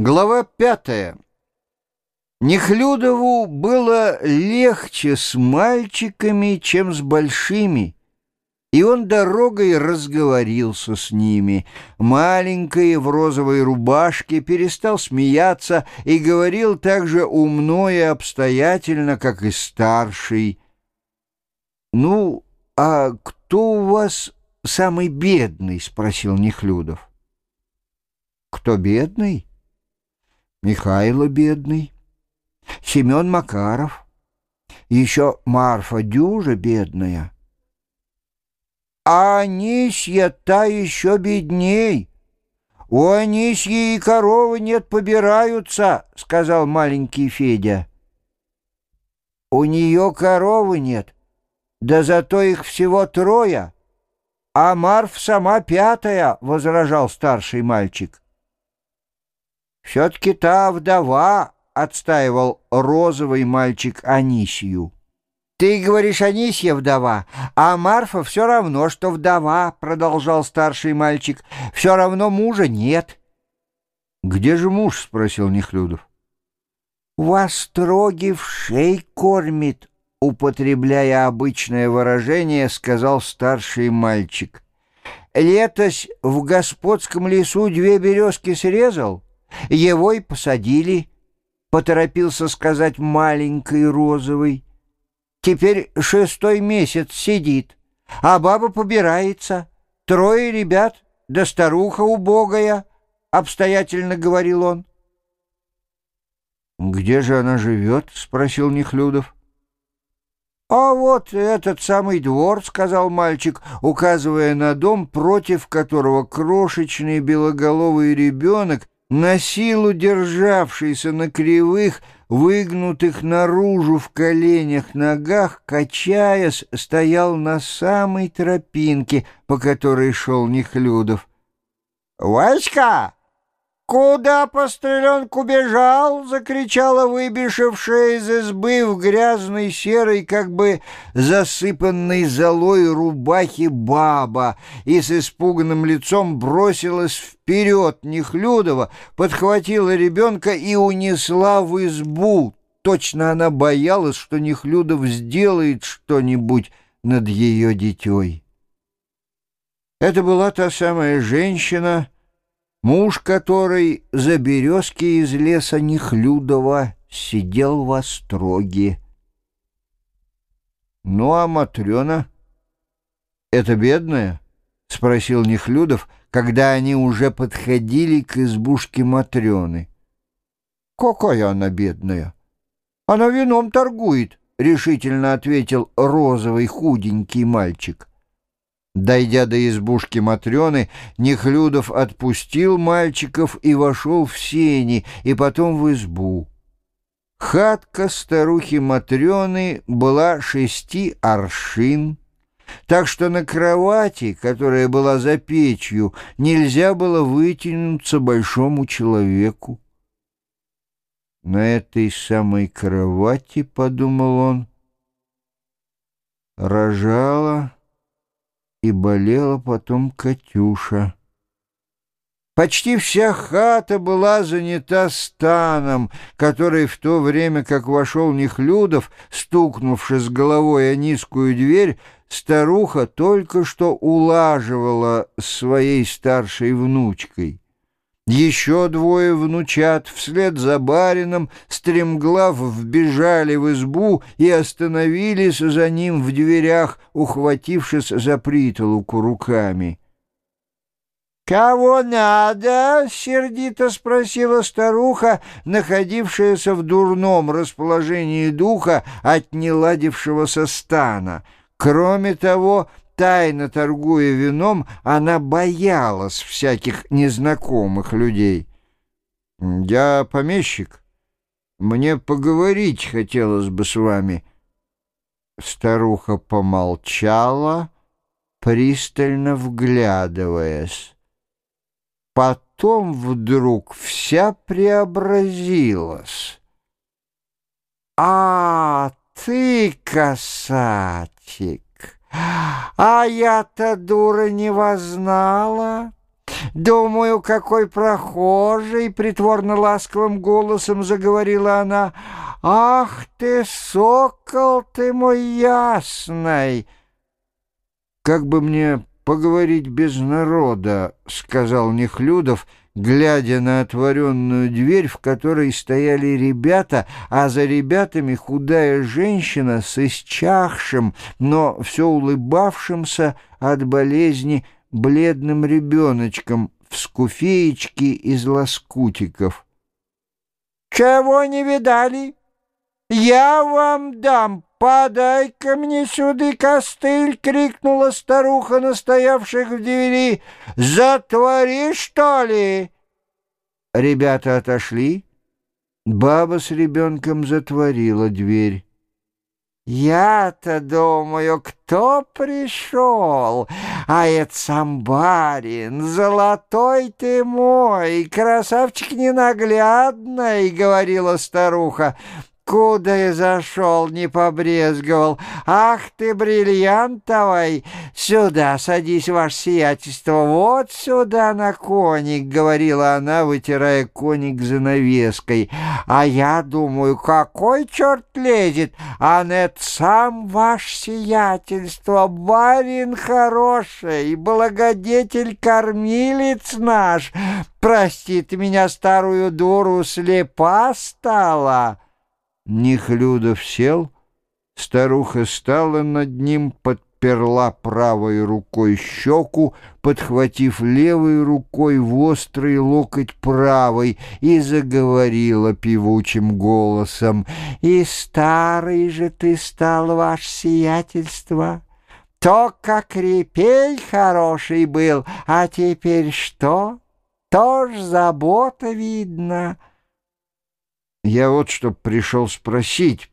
Глава пятая. Нехлюдову было легче с мальчиками, чем с большими, и он дорогой разговорился с ними. Маленький в розовой рубашке перестал смеяться и говорил так же умно и обстоятельно, как и старший. «Ну, а кто у вас самый бедный?» — спросил Нехлюдов. «Кто бедный?» Михайло бедный, Семен Макаров, еще Марфа Дюжа бедная. А Анисья та еще бедней. У Анисьи и коровы нет, побираются, — сказал маленький Федя. У нее коровы нет, да зато их всего трое, а Марф сама пятая, — возражал старший мальчик. «Все-таки та вдова», — отстаивал розовый мальчик Анисию. «Ты говоришь, Анисия вдова, а Марфа все равно, что вдова», — продолжал старший мальчик. «Все равно мужа нет». «Где же муж?» — спросил Нехлюдов. «Вас строги в шей кормит», — употребляя обычное выражение, сказал старший мальчик. «Летось в господском лесу две березки срезал». Его и посадили, поторопился сказать маленький розовый. Теперь шестой месяц сидит, а баба побирается. Трое ребят, да старуха убогая, обстоятельно говорил он. «Где же она живет?» — спросил Нехлюдов. «А вот этот самый двор», — сказал мальчик, указывая на дом, против которого крошечный белоголовый ребенок на силу державшийся на кривых, выгнутых наружу в коленях ногах, качаясь, стоял на самой тропинке, по которой шел Нехлюдов. «Васька!» «Куда постреленку бежал?» — закричала выбежавшая из избы в грязной серой, как бы засыпанной золой рубахе баба и с испуганным лицом бросилась вперед Нехлюдова, подхватила ребенка и унесла в избу. Точно она боялась, что Нехлюдов сделает что-нибудь над ее дитей. Это была та самая женщина, муж которой за березки из леса Нехлюдова сидел в остроге. «Ну, а Матрена? Это бедная?» — спросил Нехлюдов, когда они уже подходили к избушке Матрены. «Какая она бедная? Она вином торгует», — решительно ответил розовый худенький мальчик. Дойдя до избушки Матрёны, Нехлюдов отпустил мальчиков и вошел в сени, и потом в избу. Хатка старухи Матрёны была шести аршин, так что на кровати, которая была за печью, нельзя было вытянуться большому человеку. На этой самой кровати, — подумал он, — рожала и болела потом Катюша. Почти вся хата была занята станом, который в то время, как вошел Нехлюдов, стукнувши с головой о низкую дверь, старуха только что улаживала своей старшей внучкой. Еще двое внучат вслед за барином стремглав вбежали в избу и остановились за ним в дверях, ухватившись за притолоку руками. «Кого надо?» — сердито спросила старуха, находившаяся в дурном расположении духа от неладившегося стана. Кроме того, тайно торгуя вином, она боялась всяких незнакомых людей. «Я помещик. Мне поговорить хотелось бы с вами». Старуха помолчала, пристально вглядываясь. Потом вдруг вся преобразилась. «А, ты, касатик!» А я-то, дура, не вознала. Думаю, какой прохожий, притворно-ласковым голосом заговорила она. Ах ты, сокол ты мой ясный! Как бы мне поговорить без народа, сказал Нехлюдов, глядя на отворенную дверь, в которой стояли ребята, а за ребятами худая женщина с исчахшим, но все улыбавшимся от болезни бледным ребеночком в скуфеечке из лоскутиков. «Чего не видали? Я вам дам, подай-ка мне сюда костыль!» — крикнула старуха, настоявших в двери. «Затвори, что ли?» Ребята отошли. Баба с ребенком затворила дверь. Я-то думаю, кто пришел, а это сам барин, золотой ты мой, красавчик ненаглядный, — говорила старуха. Куда я зашел, не побрезговал. Ах ты, бриллиантовый! Сюда садись, ваше сиятельство, вот сюда на коник, — говорила она, вытирая коник занавеской. А я думаю, какой черт лезет? А нет, сам ваше сиятельство, барин хороший, благодетель-кормилец наш. Простит меня старую дуру, слепа стала». Нихлюдов сел, старуха стала над ним, подперла правой рукой щеку, подхватив левой рукой в острый локоть правой и заговорила певучим голосом. «И старый же ты стал, ваше сиятельство!» То, как репей хороший был, а теперь что? Тоже забота видно. «Я вот что пришел спросить»,